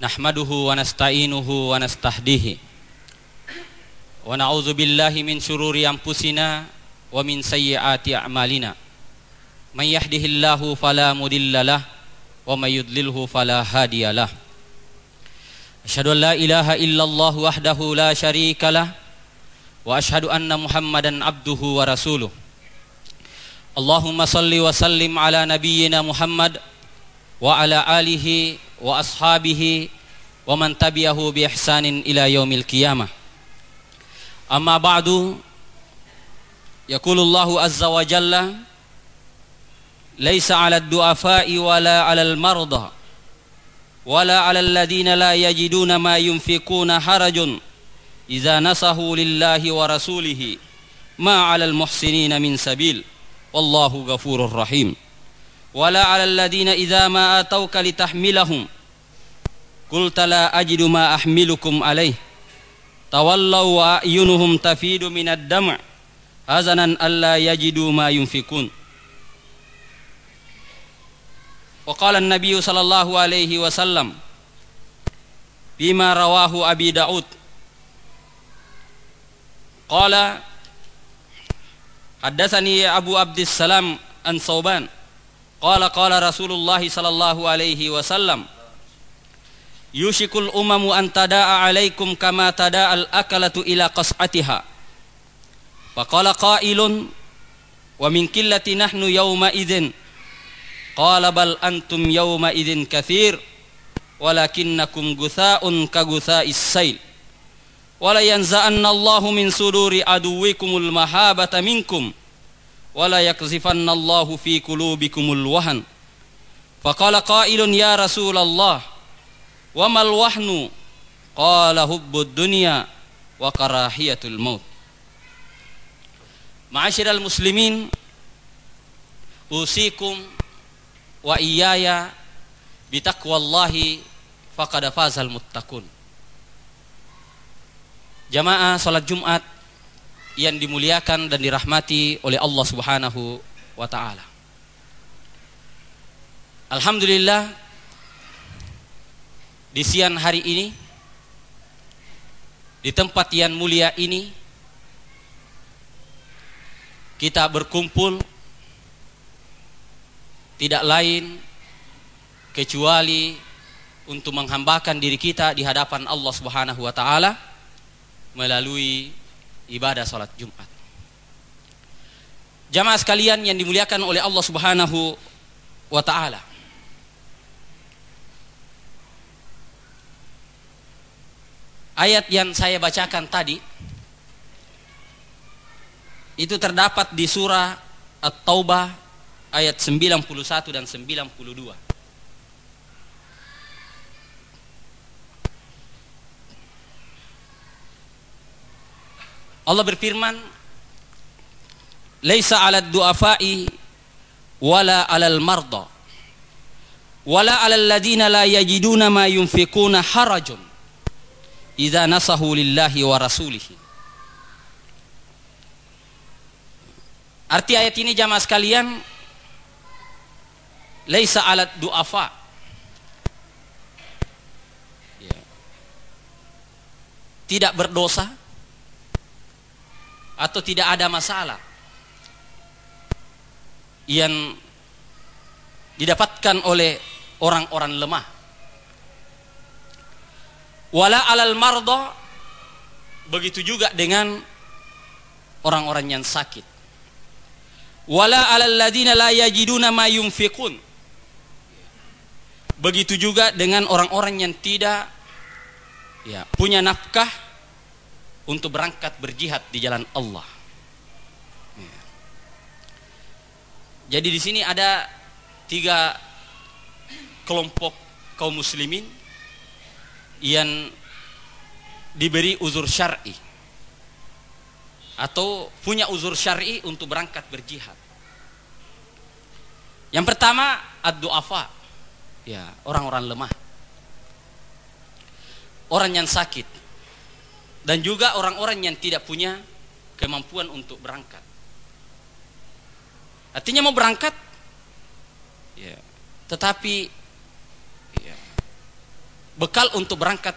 نحمده ونستعينه ونستهديه ونعوذ بالله من شرور أنفسنا ومن سيئات أعمالنا من يهده الله فلا مضل له ومن يضلله فلا هادي له أشهد أن لا إله إلا الله وحده لا شريك له وأشهد أن محمدا عبده ورسوله اللهم صل وسلم على نبينا محمد وعلى آله وأصحابه ومن تبعه بإحسان إلى يوم القيامة. أما بعد يقول الله عز وجل ليس على الضعفاء ولا على المرضى ولا على الذين لا يجدون ما ينفقون حرج إذا نصحوا لله ورسوله ما على المحسنين من سبيل والله غفور رحيم. ولا على الذين إذا ما آتوك لتحملهم قلت لا أجد ما أحملكم عليه تولوا وأعينهم تفيد من الدمع حزنا ألا يجدوا ما ينفقون وقال النبي صلى الله عليه وسلم فيما رواه أبي داود قال حدثني أبو عبد السلام عن صوبان Qala qala Rasulullah sallallahu alaihi wasallam Yushikul umamu an tada'a alaikum kama tada'al akalatu ila qas'atiha. Faqala qailun wa min qillati nahnu yawma idzin Qala bal antum yawma idzin katsir walakinnakum guthaa'un ka guthaa'is sail wala yanza'anna Allahu min suduri aduwikumul mahabata minkum. ولا يقذفن الله في قلوبكم الوهن فقال قائل يا رسول الله وما الوهن قال حب الدنيا وكراهية الموت معاشر المسلمين أوصيكم وإياي بتقوى الله فقد فاز المتقون Jamaah salat Jumat yang dimuliakan dan dirahmati oleh Allah Subhanahu wa taala. Alhamdulillah di siang hari ini di tempat yang mulia ini kita berkumpul tidak lain kecuali untuk menghambakan diri kita di hadapan Allah Subhanahu wa taala melalui ibadah salat Jumat. Jamaah sekalian yang dimuliakan oleh Allah Subhanahu wa taala. Ayat yang saya bacakan tadi itu terdapat di surah At-Taubah ayat 91 dan 92. Allah berfirman Laisa 'alad du'afa'i wala 'alal marda wala 'alal ladina la yajiduna ma yunfikuna harajun idza nasahu lillahi wa rasulihi. Arti ayat ini jamaah sekalian Laisa 'alad du'afa. Ya. Tidak berdosa atau tidak ada masalah yang didapatkan oleh orang-orang lemah. Wala alal marda begitu juga dengan orang-orang yang sakit. Wala alal ladina la yajiduna ma yunfiqun. Begitu juga dengan orang-orang yang tidak ya, punya nafkah untuk berangkat berjihad di jalan Allah. Ya. Jadi di sini ada tiga kelompok kaum muslimin yang diberi uzur syar'i atau punya uzur syar'i untuk berangkat berjihad. Yang pertama ad-du'afa. Ya, orang-orang lemah. Orang yang sakit dan juga orang-orang yang tidak punya kemampuan untuk berangkat. Artinya mau berangkat, ya, tetapi ya, bekal untuk berangkat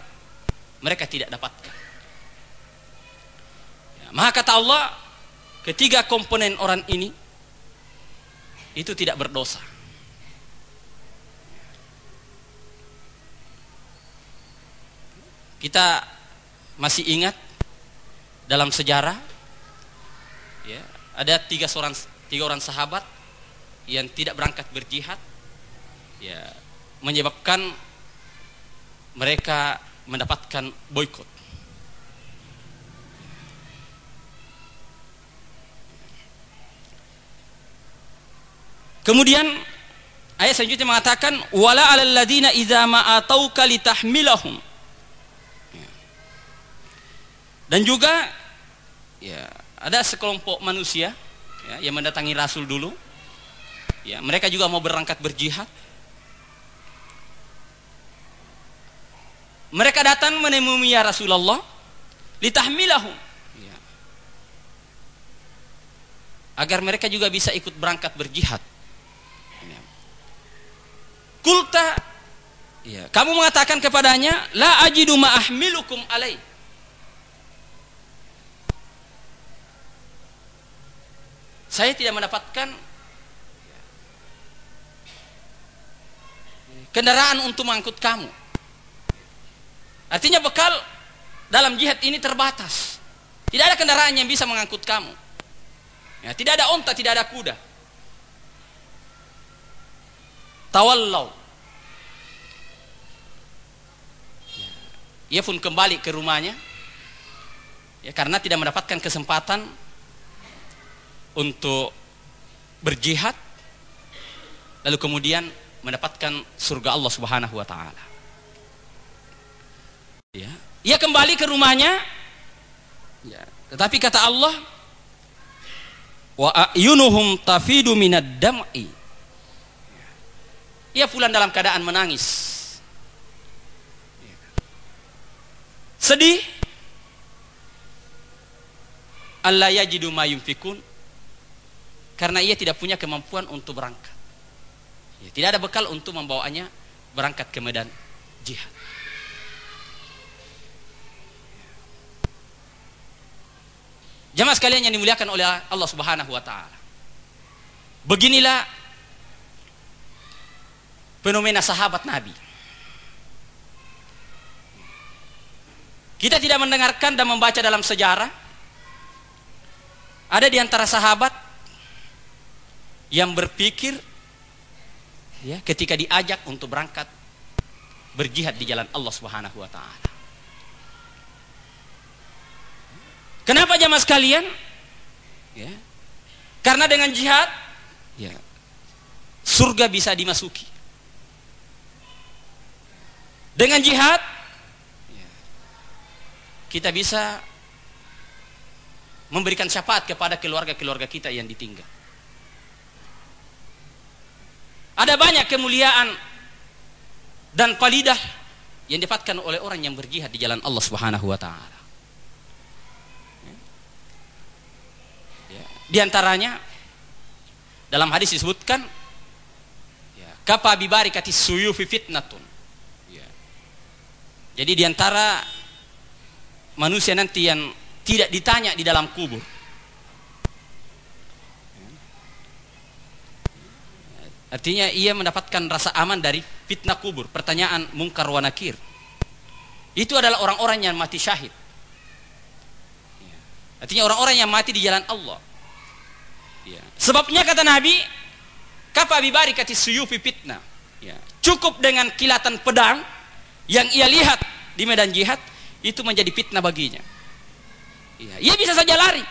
mereka tidak dapatkan. Ya, maka kata Allah, ketiga komponen orang ini itu tidak berdosa. Kita masih ingat dalam sejarah? Ya, ada tiga orang tiga orang sahabat yang tidak berangkat berjihad. Ya menyebabkan mereka mendapatkan boykot. Kemudian ayat selanjutnya mengatakan wala 'alal idza ma atauka litahmilahum Dan juga ya ada sekelompok manusia ya, yang mendatangi Rasul dulu. Ya, mereka juga mau berangkat berjihad. Mereka datang menemui ya Rasulullah litahmilahum. Ya. Agar mereka juga bisa ikut berangkat berjihad. Ya. Kulta ya, kamu mengatakan kepadanya la ajidu ma ahmilukum alaih saya tidak mendapatkan kendaraan untuk mengangkut kamu. Artinya bekal dalam jihad ini terbatas. Tidak ada kendaraan yang bisa mengangkut kamu. Ya, tidak ada onta, tidak ada kuda. Tawallau. Ya, ia pun kembali ke rumahnya. Ya, karena tidak mendapatkan kesempatan untuk berjihad lalu kemudian mendapatkan surga Allah Subhanahu wa taala. Ya. Ia kembali ke rumahnya. Ya. Tetapi kata Allah wa ayunuhum tafidu minad dam'i. Ia pulang dalam keadaan menangis. Sedih. Allah yajidu ma yunfikun karena ia tidak punya kemampuan untuk berangkat. Ya, tidak ada bekal untuk membawanya berangkat ke medan jihad. Jamaah sekalian yang dimuliakan oleh Allah Subhanahu wa taala. Beginilah fenomena sahabat Nabi. Kita tidak mendengarkan dan membaca dalam sejarah ada di antara sahabat yang berpikir ya ketika diajak untuk berangkat berjihad di jalan Allah Subhanahu wa taala. Kenapa jamaah sekalian? Ya. Karena dengan jihad ya surga bisa dimasuki. Dengan jihad ya, kita bisa memberikan syafaat kepada keluarga-keluarga kita yang ditinggal. Ada banyak kemuliaan dan falidah yang didapatkan oleh orang yang berjihad di jalan Allah Subhanahu wa taala. Ya. Di antaranya dalam hadis disebutkan ya, kapa bibarikati suyufi fitnatun. Ya. Jadi di antara manusia nanti yang tidak ditanya di dalam kubur Artinya ia mendapatkan rasa aman dari fitnah kubur, pertanyaan mungkar wa nakir. Itu adalah orang-orang yang mati syahid. Artinya orang-orang yang mati di jalan Allah. Ya. Sebabnya kata Nabi, kafa bibarikati suyufi fitnah. Ya. Cukup dengan kilatan pedang yang ia lihat di medan jihad itu menjadi fitnah baginya. Ya. Ia bisa saja lari.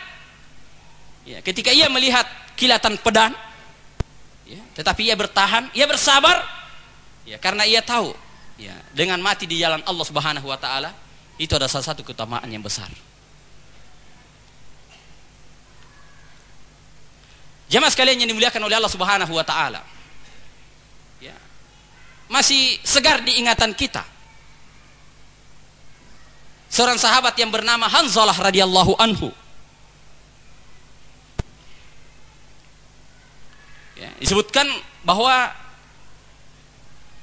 Ya. Ketika ia melihat kilatan pedang, ya, tetapi ia bertahan, ia bersabar, ya karena ia tahu, ya dengan mati di jalan Allah Subhanahu Wa Taala itu adalah salah satu keutamaan yang besar. Jamaah sekalian yang dimuliakan oleh Allah Subhanahu Wa Taala, ya masih segar di ingatan kita. Seorang sahabat yang bernama Hanzalah radhiyallahu anhu ya, disebutkan bahwa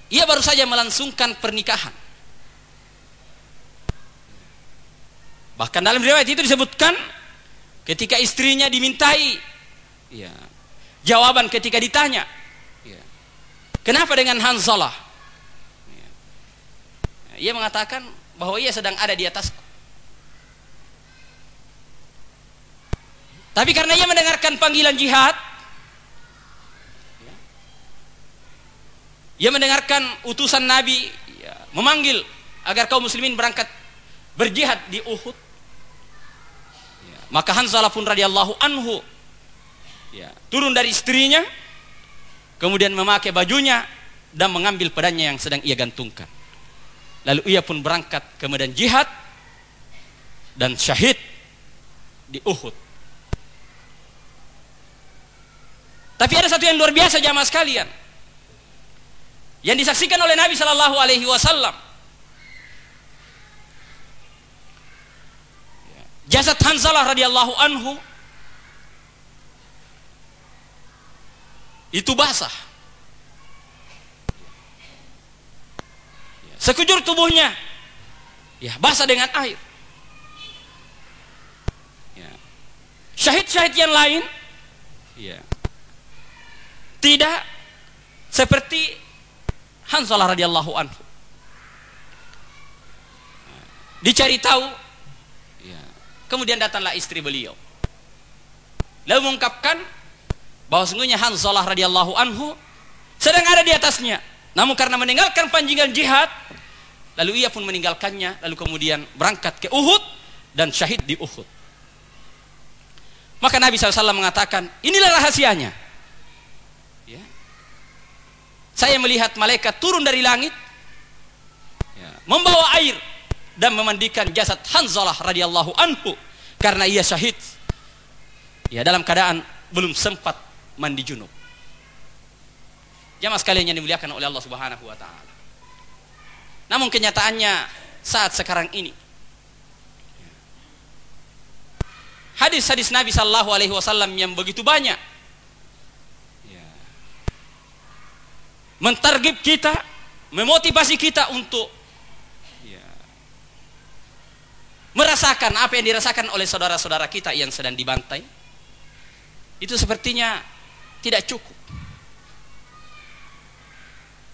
ia baru saja melangsungkan pernikahan. Bahkan dalam riwayat itu disebutkan ketika istrinya dimintai ya, jawaban ketika ditanya ya, kenapa dengan Hanzalah? Ya, ia mengatakan bahwa ia sedang ada di atasku tapi karena ia mendengarkan panggilan jihad ia mendengarkan utusan Nabi ya, memanggil agar kaum muslimin berangkat berjihad di Uhud. Ya, maka Hanzalah pun radhiyallahu anhu ya, turun dari istrinya, kemudian memakai bajunya dan mengambil pedangnya yang sedang ia gantungkan. Lalu ia pun berangkat ke medan jihad dan syahid di Uhud. Tapi ada satu yang luar biasa jamaah sekalian. Yang disaksikan oleh Nabi Shallallahu alaihi wasallam. Jasad Hanzalah radhiyallahu anhu itu basah. Sekujur tubuhnya ya basah dengan air. Ya. Syahid-syahid yang lain ya tidak seperti Hanzalah radhiyallahu anhu. Dicari tahu, ya. kemudian datanglah istri beliau. Lalu mengungkapkan bahwa sungguhnya Hanzalah radhiyallahu anhu sedang ada di atasnya. Namun karena meninggalkan panjingan jihad, lalu ia pun meninggalkannya, lalu kemudian berangkat ke Uhud dan syahid di Uhud. Maka Nabi SAW mengatakan, inilah rahasianya saya melihat malaikat turun dari langit ya, membawa air dan memandikan jasad Hanzalah radhiyallahu anhu karena ia syahid. Ya dalam keadaan belum sempat mandi junub. Jamaah sekalian yang dimuliakan oleh Allah Subhanahu wa taala. Namun kenyataannya saat sekarang ini hadis-hadis Nabi sallallahu alaihi wasallam yang begitu banyak mentargib kita, memotivasi kita untuk ya, merasakan apa yang dirasakan oleh saudara-saudara kita yang sedang dibantai. Itu sepertinya tidak cukup.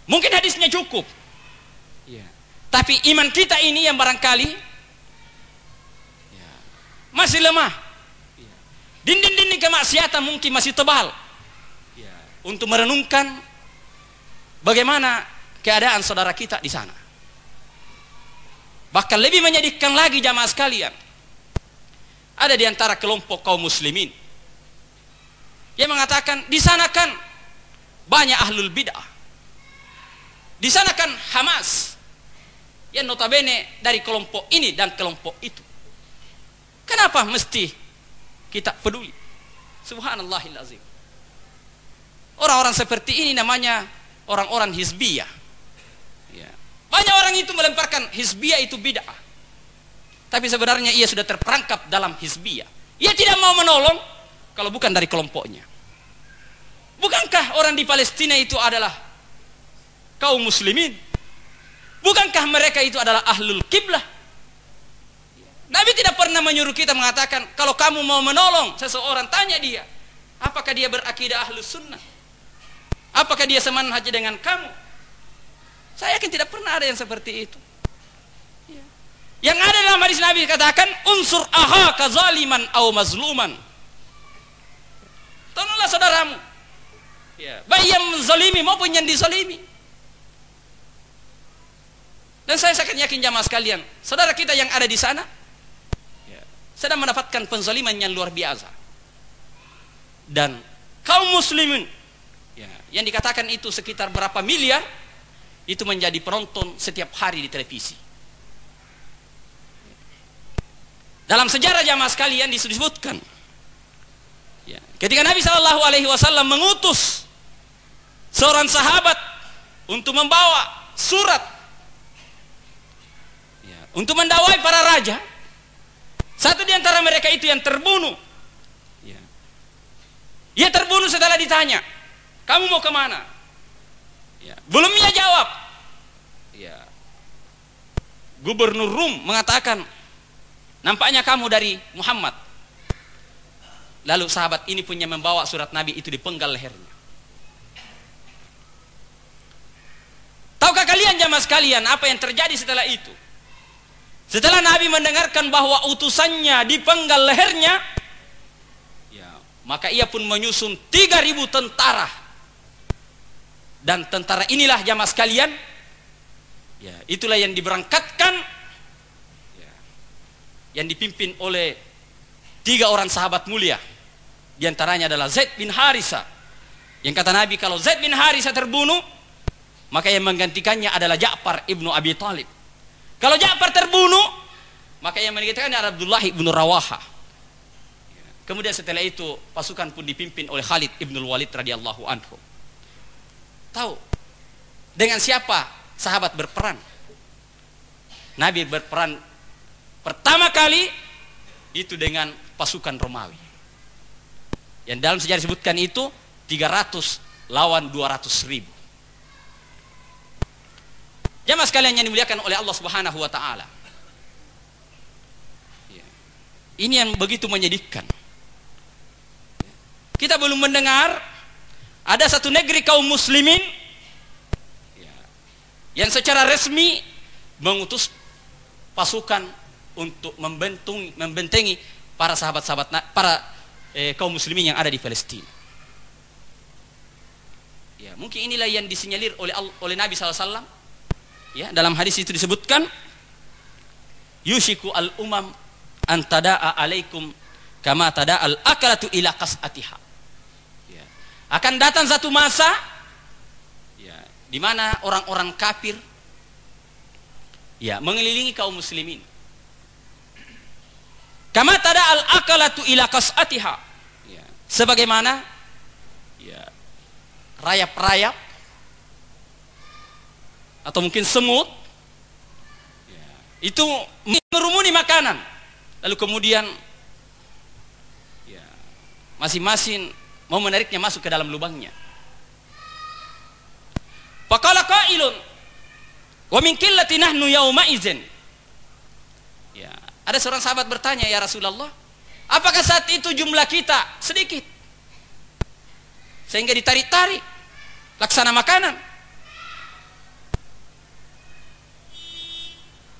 Mungkin hadisnya cukup. Ya. Tapi iman kita ini yang barangkali ya, masih lemah. Ya. Dinding-dinding kemaksiatan mungkin masih tebal. Ya. Untuk merenungkan Bagaimana keadaan saudara kita di sana? Bahkan lebih menyedihkan lagi jamaah sekalian. Ada di antara kelompok kaum muslimin yang mengatakan di sana kan banyak ahlul bid'ah. Di sana kan Hamas yang notabene dari kelompok ini dan kelompok itu. Kenapa mesti kita peduli? Subhanallahilazim. Orang-orang seperti ini namanya orang-orang hizbiyah. Ya. Banyak orang itu melemparkan hizbiyah itu bid'ah. Tapi sebenarnya ia sudah terperangkap dalam hizbiyah. Ia tidak mau menolong kalau bukan dari kelompoknya. Bukankah orang di Palestina itu adalah kaum muslimin? Bukankah mereka itu adalah ahlul kiblah? Nabi tidak pernah menyuruh kita mengatakan kalau kamu mau menolong seseorang tanya dia apakah dia berakidah ahlus sunnah Apakah dia semanhaj dengan kamu? Saya yakin tidak pernah ada yang seperti itu. Ya. Yang ada dalam hadis Nabi katakan unsur aha kezaliman au mazluman. Tolonglah saudaramu. Ya, baik yang zalimi maupun yang dizalimi. Dan saya sangat yakin jamaah sekalian, saudara kita yang ada di sana ya, sedang mendapatkan penzaliman yang luar biasa. Dan kaum muslimin yang dikatakan itu sekitar berapa miliar itu menjadi penonton setiap hari di televisi. Dalam sejarah jamaah sekalian disebutkan. Ya, ketika Nabi Shallallahu Alaihi Wasallam mengutus seorang sahabat untuk membawa surat ya, untuk mendawai para raja satu di antara mereka itu yang terbunuh. Ya. ia terbunuh setelah ditanya kamu mau ke mana? Ya. Belum ia jawab. Ya. Gubernur Rum mengatakan, nampaknya kamu dari Muhammad lalu sahabat ini punya membawa surat Nabi itu di penggal lehernya tahukah kalian jamaah sekalian apa yang terjadi setelah itu setelah Nabi mendengarkan bahwa utusannya di penggal lehernya ya, maka ia pun menyusun 3000 tentara dan tentara inilah jamaah sekalian ya itulah yang diberangkatkan yang dipimpin oleh tiga orang sahabat mulia. Di antaranya adalah Zaid bin Harisa. Yang kata Nabi kalau Zaid bin Harisa terbunuh, maka yang menggantikannya adalah Ja'far ibnu Abi Talib. Kalau Ja'far terbunuh, maka yang menggantikannya adalah Abdullah ibnu Rawaha. Kemudian setelah itu pasukan pun dipimpin oleh Khalid ibnu Walid radhiyallahu anhu. Tahu dengan siapa sahabat berperan? Nabi berperan Pertama kali itu dengan pasukan Romawi. Yang dalam sejarah disebutkan itu 300 lawan 200 ribu. Jamaah sekalian yang dimuliakan oleh Allah Subhanahu wa taala. Ini yang begitu menyedihkan. Kita belum mendengar ada satu negeri kaum muslimin ya, yang secara resmi mengutus pasukan untuk membentung, membentengi para sahabat-sahabat para eh, kaum muslimin yang ada di Palestina. Ya, mungkin inilah yang disinyalir oleh oleh Nabi SAW. Ya, dalam hadis itu disebutkan yushiku al umam antada'a alaikum kama tada al akalatu ila qas'atiha. Akan datang satu masa ya, di mana orang-orang kafir ya mengelilingi kaum muslimin Kama tada al akalatu ila kasatiha. Ya. Sebagaimana ya, rayap-rayap atau mungkin semut ya, itu merumuni makanan. Lalu kemudian ya, masing-masing mau menariknya masuk ke dalam lubangnya. Faqala qailun wa min qillati nahnu yawma idzin ada seorang sahabat bertanya, "Ya Rasulullah, apakah saat itu jumlah kita sedikit sehingga ditarik-tarik laksana makanan?"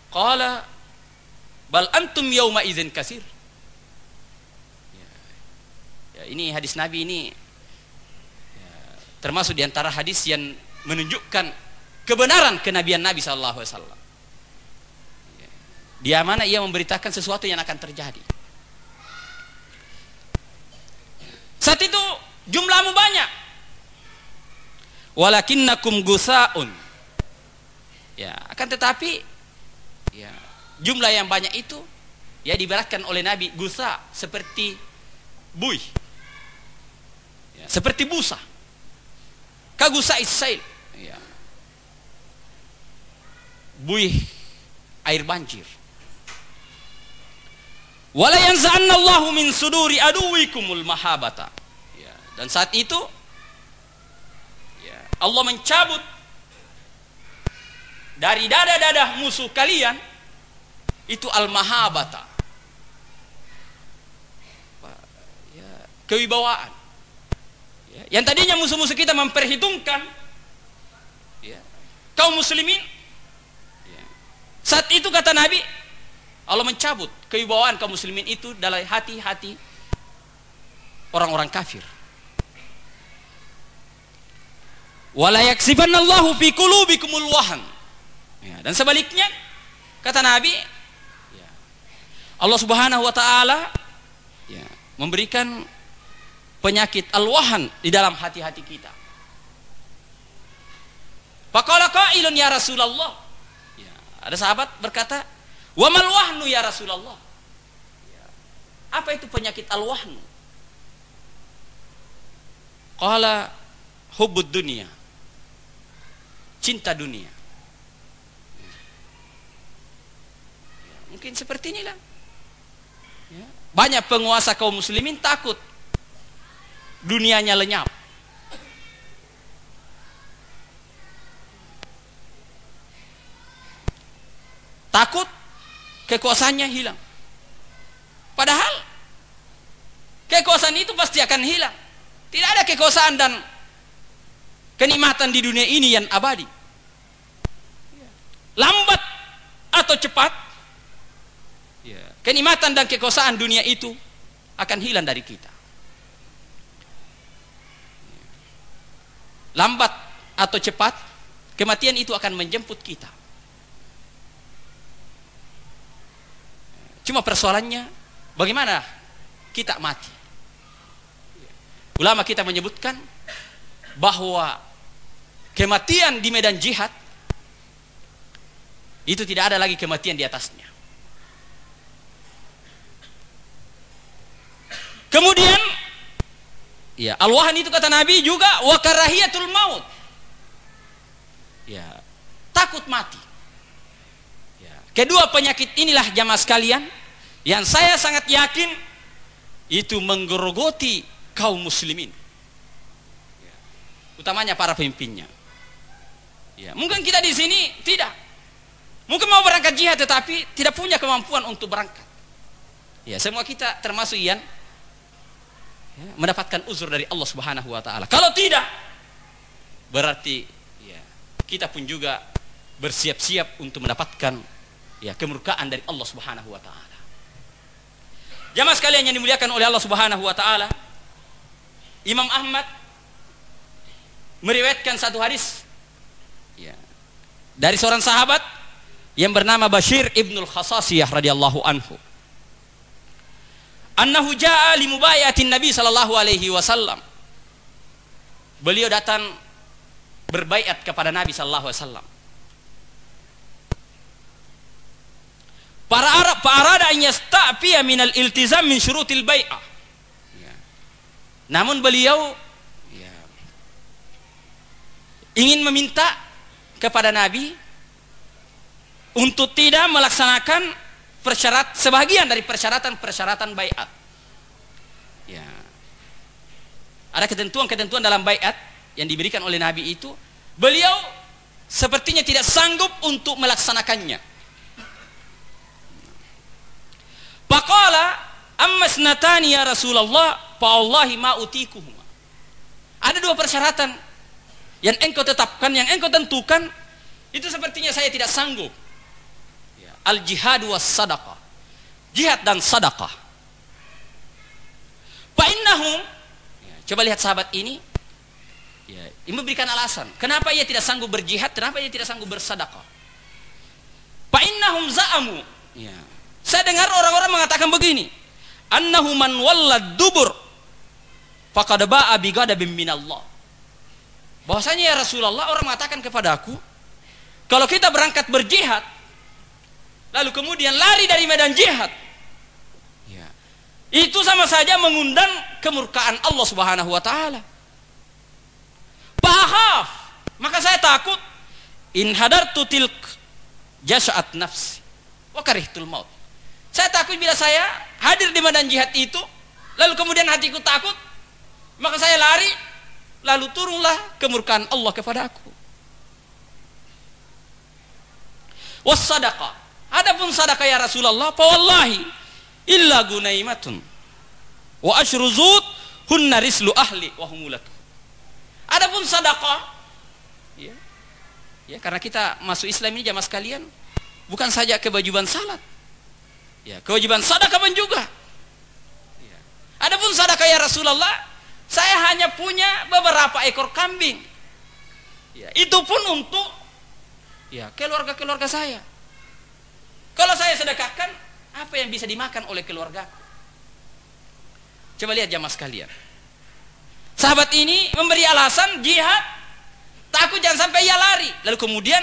Qala bal antum yauma idzin kasir. Ya, ya, ini hadis Nabi ini ya, termasuk di antara hadis yang menunjukkan kebenaran kenabian Nabi sallallahu alaihi wasallam. Dia mana ia memberitakan sesuatu yang akan terjadi. Saat itu jumlahmu banyak. Walakinnakum gusaun. Ya, akan tetapi ya, jumlah yang banyak itu ya dibaratkan oleh Nabi gusa seperti bui. Ya, seperti busa. Kagusa isail. Ya. Buih air banjir. Wala yanza'annallahu min suduri aduwikumul mahabata. Ya, dan saat itu ya, Allah mencabut dari dada-dada musuh kalian itu al-mahabata. Ya, kewibawaan. Ya, yang tadinya musuh-musuh kita memperhitungkan ya, kaum muslimin ya, saat itu kata Nabi Allah mencabut kewibawaan kaum muslimin itu dalam hati-hati orang-orang kafir. Fi wahan. Ya, dan sebaliknya kata Nabi ya, Allah Subhanahu wa taala ya, memberikan penyakit al-wahan di dalam hati-hati kita. Faqala qailun ya Rasulullah. Ya, ada sahabat berkata, Wa mal wahnu ya Rasulullah? Ya. Apa itu penyakit al-wahnu? Qala hubbud dunia. Cinta dunia. Ya, mungkin seperti inilah. Ya. Banyak penguasa kaum muslimin takut dunianya lenyap. Takut kekuasaannya hilang. Padahal kekuasaan itu pasti akan hilang. Tidak ada kekuasaan dan kenikmatan di dunia ini yang abadi. Lambat atau cepat, ya, kenikmatan dan kekuasaan dunia itu akan hilang dari kita. Lambat atau cepat, kematian itu akan menjemput kita. Cuma persoalannya, bagaimana kita mati? Ulama kita menyebutkan bahwa kematian di medan jihad itu tidak ada lagi kematian di atasnya. Kemudian ya al-wahan itu kata Nabi juga wa karahiyatul maut. Ya, takut mati. Ya, kedua penyakit inilah jamaah sekalian yang saya sangat yakin itu menggerogoti kaum muslimin. Ya, utamanya para pemimpinnya. Ya, mungkin kita di sini tidak. Mungkin mau berangkat jihad tetapi tidak punya kemampuan untuk berangkat. Ya, semua kita termasuk yang mendapatkan uzur dari Allah Subhanahu wa taala. Kalau tidak berarti ya, kita pun juga bersiap-siap untuk mendapatkan ya kemurkaan dari Allah Subhanahu wa taala. Jamaah sekalian yang dimuliakan oleh Allah Subhanahu wa taala, Imam Ahmad meriwayatkan satu hadis ya, dari seorang sahabat yang bernama Bashir ibnul Khasasiyah radhiyallahu anhu annahu jaa li mubayatin Nabi sallallahu alaihi wasallam. Beliau datang berbaiat kepada Nabi sallallahu alaihi wasallam. Para Arab arada an yasta'fiya min al-iltizam min syurutil bai'ah. Ya. Namun beliau ya, ingin meminta kepada Nabi untuk tidak melaksanakan persyarat sebagian dari persyaratan-persyaratan bayat. Ya. Ada ketentuan-ketentuan dalam bayat yang diberikan oleh Nabi itu, beliau sepertinya tidak sanggup untuk melaksanakannya. Faqala amma snatani ya Rasulullah fa Allahi ma utikuhuma. Ada dua persyaratan yang engkau tetapkan, yang engkau tentukan itu sepertinya saya tidak sanggup al jihad was sadaqah. Jihad dan sadaqah. Fa innahum ya, coba lihat sahabat ini. Ya, ini memberikan alasan. Kenapa ia tidak sanggup berjihad? Kenapa ia tidak sanggup bersadaqah? Fa innahum za'amu. Ya. saya dengar orang-orang mengatakan begini. Annahu man wallad dubur faqad ba'a bi ghadabin minallah. Bahwasanya ya Rasulullah orang mengatakan kepada aku kalau kita berangkat berjihad lalu kemudian lari dari medan jihad. Ya. itu sama saja mengundang kemurkaan Allah subhanahu wa ta'ala. Pahaf maka saya takut. In hadartu tilk jasa'at nafsi wa karihtul maut. Saya takut bila saya hadir di medan jihad itu lalu kemudian hatiku takut maka saya lari lalu turunlah kemurkaan Allah kepada aku. Wassadaqah Adapun sedekah ya Rasulullah, fa wallahi illa gunaimatun wa ashruzut hunna rislu ahli wa humulat. Adapun sedekah ya. Ya, karena kita masuk Islam ini jamaah sekalian bukan saja kewajiban salat. Ya, kewajiban sedekah pun juga. Ya. Adapun sedekah ya Rasulullah, saya hanya punya beberapa ekor kambing. Ya, itu pun untuk ya keluarga-keluarga saya. Kalau saya sedekahkan, apa yang bisa dimakan oleh keluarga? Coba lihat jamaah sekalian. Sahabat ini memberi alasan jihad, takut jangan sampai ia lari. Lalu kemudian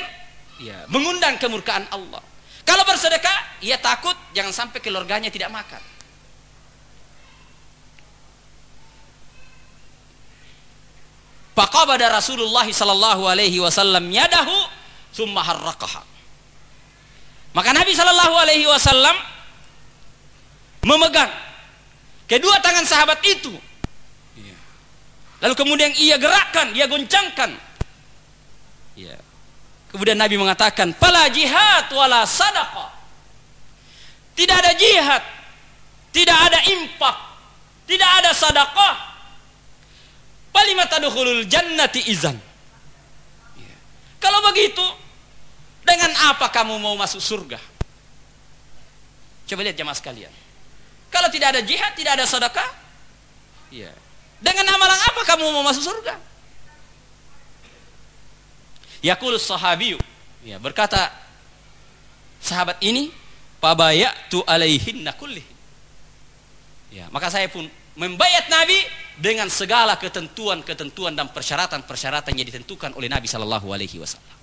ya, mengundang kemurkaan Allah. Kalau bersedekah, ia takut jangan sampai keluarganya tidak makan. Faqabada Rasulullah sallallahu alaihi wasallam yadahu summa harraqaha. Maka Nabi Shallallahu Alaihi Wasallam memegang kedua tangan sahabat itu. Iya. Lalu kemudian ia gerakkan, ia goncangkan. Ya. Kemudian Nabi mengatakan, "Pala jihad wala sadaqah." Tidak ada jihad tidak ada impak, tidak ada sadaqah. Falima tadkhulul jannati izan. Ya. Kalau begitu, dengan apa kamu mau masuk surga? Coba lihat jamaah sekalian. Kalau tidak ada jihad, tidak ada sedekah, ya. Dengan amalan apa kamu mau masuk surga? Yaqul sahabiyu, ya, berkata sahabat ini, "Pabayatu alaihinna kullih." Ya, maka saya pun membayat Nabi dengan segala ketentuan-ketentuan dan persyaratan-persyaratan yang ditentukan oleh Nabi Shallallahu Alaihi Wasallam.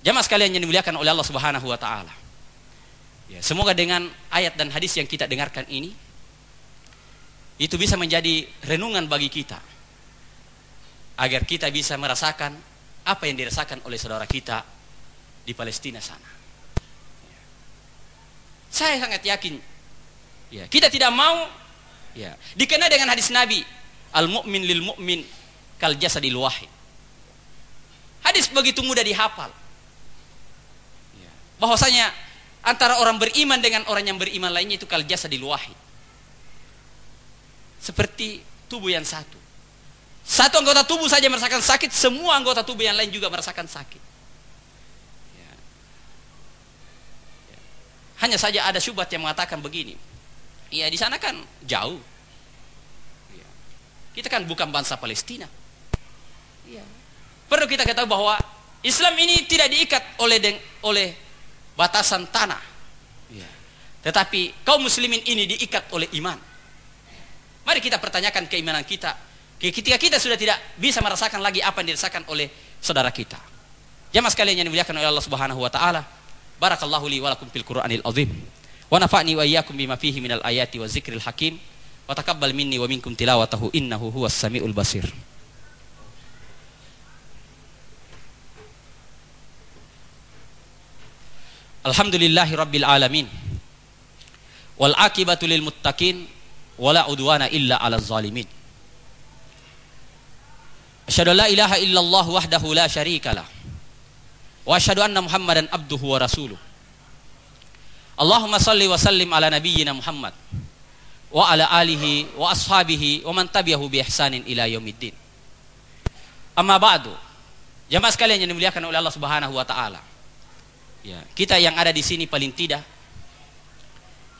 Jamaah sekalian yang dimuliakan oleh Allah Subhanahu Wa Taala. Ya, semoga dengan ayat dan hadis yang kita dengarkan ini itu bisa menjadi renungan bagi kita agar kita bisa merasakan apa yang dirasakan oleh saudara kita di Palestina sana. Ya. Saya sangat yakin ya, kita tidak mau ya, dikenal dengan hadis Nabi al mukmin lil mukmin kal jasadil wahid. Hadis begitu mudah dihafal. Ya. Bahwasanya antara orang beriman dengan orang yang beriman lainnya itu kal jasa di wahid seperti tubuh yang satu satu anggota tubuh saja merasakan sakit semua anggota tubuh yang lain juga merasakan sakit ya. Ya. hanya saja ada syubhat yang mengatakan begini ya di sana kan jauh ya. kita kan bukan bangsa Palestina perlu kita ketahui bahwa Islam ini tidak diikat oleh oleh batasan tanah. Ya. Tetapi kaum muslimin ini diikat oleh iman. Mari kita pertanyakan keimanan kita. Ketika kita sudah tidak bisa merasakan lagi apa yang dirasakan oleh saudara kita. Jamaah sekalian yang dimuliakan oleh Allah Subhanahu wa taala. Barakallahu li wa lakum fil Qur'anil azim. Wa nafa'ni wa iyyakum bima fihi minal ayati wa zikril hakim. Wa taqabbal minni wa minkum tilawatahu innahu huwas samiul basir. Alhamdulillahi rabbil alamin. Wal akibatu lil muttaqin wala udwana illa 'alal zalimin. Asyhadu la ilaha illallah wahdahu la syarikalah. Wa asyhadu anna Muhammadan abduhu wa rasuluh. Allahumma salli wa sallim ala nabiyyina Muhammad wa ala alihi wa ashabihi wa man tabi'ahu bi ihsanin ila yaumiddin. Amma ba'du. Jamaah sekalian yang dimuliakan oleh Allah Subhanahu wa taala. Ya, kita yang ada di sini paling tidak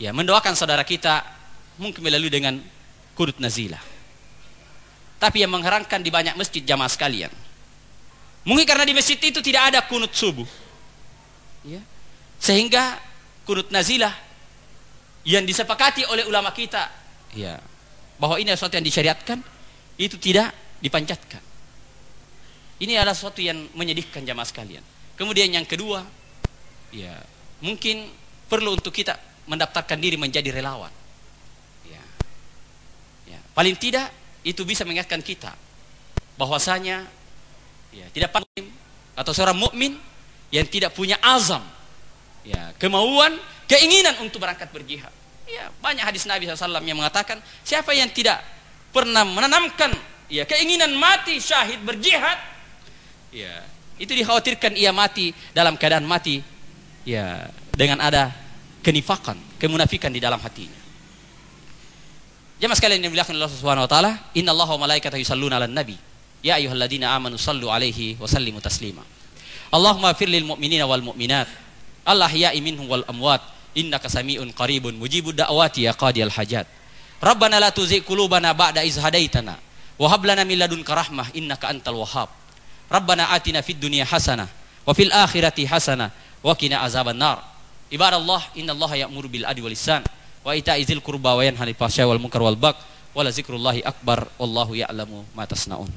ya mendoakan saudara kita mungkin melalui dengan kudut nazilah. Tapi yang mengherankan di banyak masjid jamaah sekalian. Mungkin karena di masjid itu tidak ada kunut subuh. Ya. Sehingga kunut nazilah yang disepakati oleh ulama kita ya bahwa ini sesuatu yang disyariatkan itu tidak dipanjatkan. Ini adalah sesuatu yang menyedihkan jamaah sekalian. Kemudian yang kedua, ya. Mungkin perlu untuk kita mendaftarkan diri menjadi relawan. Ya. ya. Paling tidak itu bisa mengingatkan kita bahwasanya ya tidak panggil atau seorang mukmin yang tidak punya azam ya kemauan keinginan untuk berangkat berjihad. Ya banyak hadis Nabi SAW yang mengatakan siapa yang tidak pernah menanamkan ya keinginan mati syahid berjihad ya itu dikhawatirkan ia mati dalam keadaan mati ya dengan ada kenifakan, kemunafikan di dalam hatinya. Jemaah sekalian yang dimuliakan Allah Subhanahu wa taala, innallaha wa malaikatahu yusalluna 'alan nabi. Ya ayyuhalladzina amanu sallu 'alaihi wa sallimu taslima. Allahumma fir lil mu'minina wal mu'minat. Allah ya minhum wal amwat. Innaka sami'un qaribun mujibud da'wati ya qadiyal hajat. Rabbana la tuzigh qulubana ba'da iz hadaitana wa hab lana min ladunka rahmah innaka antal wahhab. Rabbana atina fid dunya hasanah wa fil akhirati hasanah wa qina azaban nar. Ibadallah innallaha ya'muru bil adli wal ihsan wa ita'i dzil qurba wa yanha 'anil fahsya'i wal munkar wal bagh wa la zikrullahi akbar wallahu ya'lamu ma tasnaun.